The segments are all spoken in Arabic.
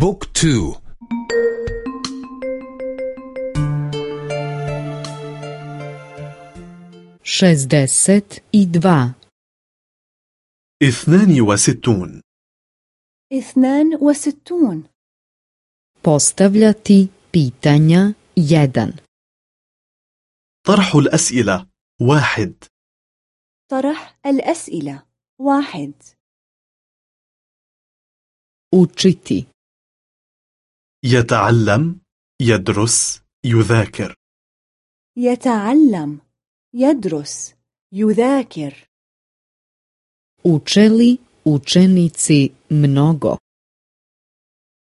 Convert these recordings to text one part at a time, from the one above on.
بوك تو. شزدست dva. اثنان وستون. اثنان وستون. Postavljati pitanja 1. طرح الأسئلة. واحد. طرح الأسئلة. واحد. Učiti. يتعلم يدرس يذاكر يتعلم يدرس يذاكر Uče li učenici mnogo?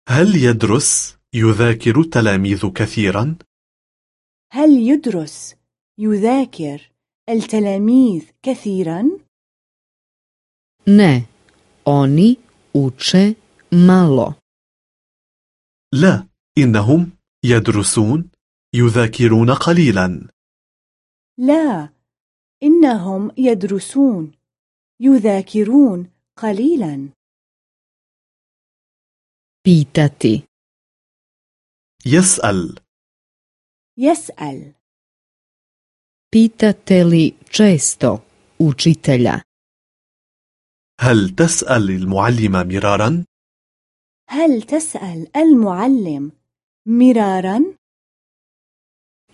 هل يدرس يذاكر التلاميذ كثيرا؟ هل يدرس يذاكر التلاميذ كثيرا؟ Ne, oni uče malo. لا إنهم يدرسون يذاكرون قليلا لا إنهم يدرسون يذاكرون قليلا Pitati. يسأل يسأل Pitate li često učitelja? هل تسأل المعلم مرارا؟ هل تسأل المعلم مرارا؟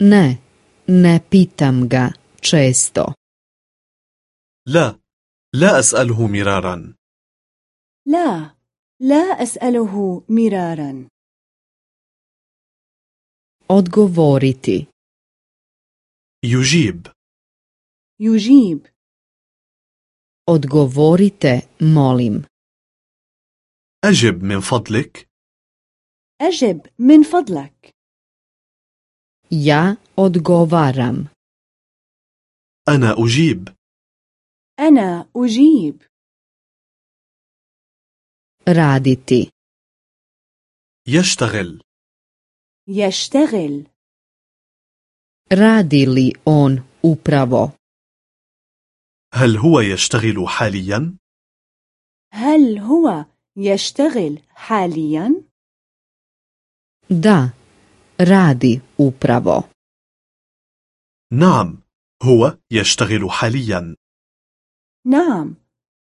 Ne, ne pitam ga često. لا لا أسأله مرارا لا لا أسأله مرارا Odgovoriti. يجيب يجيب Odgovorite, molim. أجب من فضلك أجب من فضلك Ja odgovaram. أنا أجيب أنا أجيب Raditi. يشتغل يشتغل Radi li on upravo? هل هو يشتغل حاليا؟ هل هو يشتغل حاليا؟ Da, radi upravo. نعم هو يشتغل حاليا نعم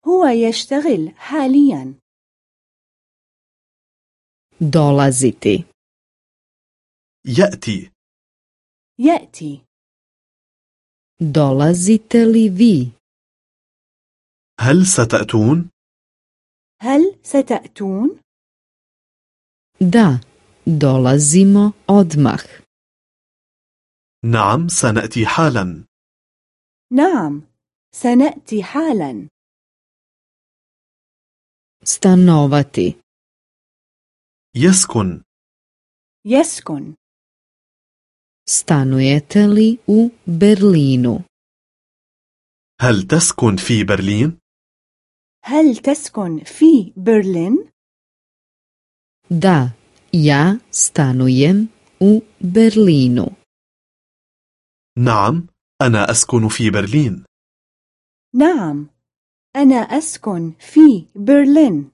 هو يشتغل حاليا Dolaziti. يأتي يأتي Dolazite li vi? هل ستأتون؟ هل ستأتون؟ Da, dolazimo odmah. نعم سنأتي حالا نعم سنأتي حالا Stanovati. يسكن يسكن Stanujete li u Berlinu? هل تسكن في برلين؟ هل تسكن في برلين؟ Da, ja stanujem u Berlinu. نعم أنا أسكن في برلين نعم أنا أسكن في برلين